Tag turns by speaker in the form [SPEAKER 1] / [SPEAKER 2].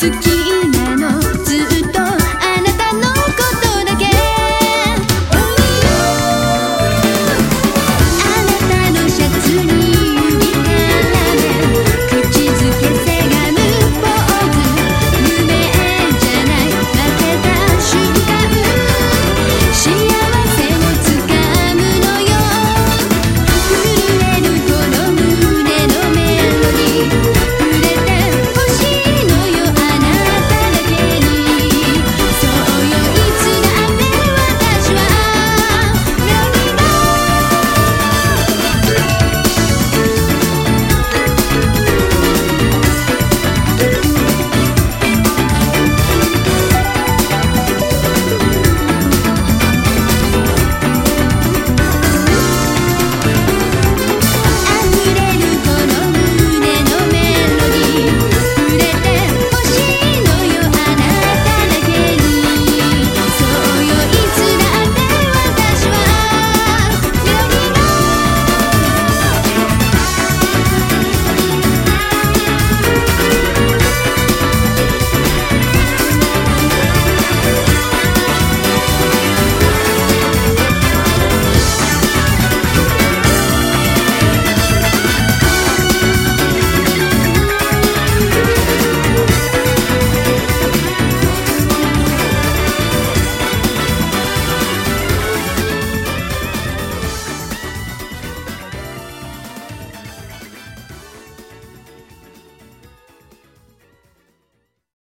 [SPEAKER 1] to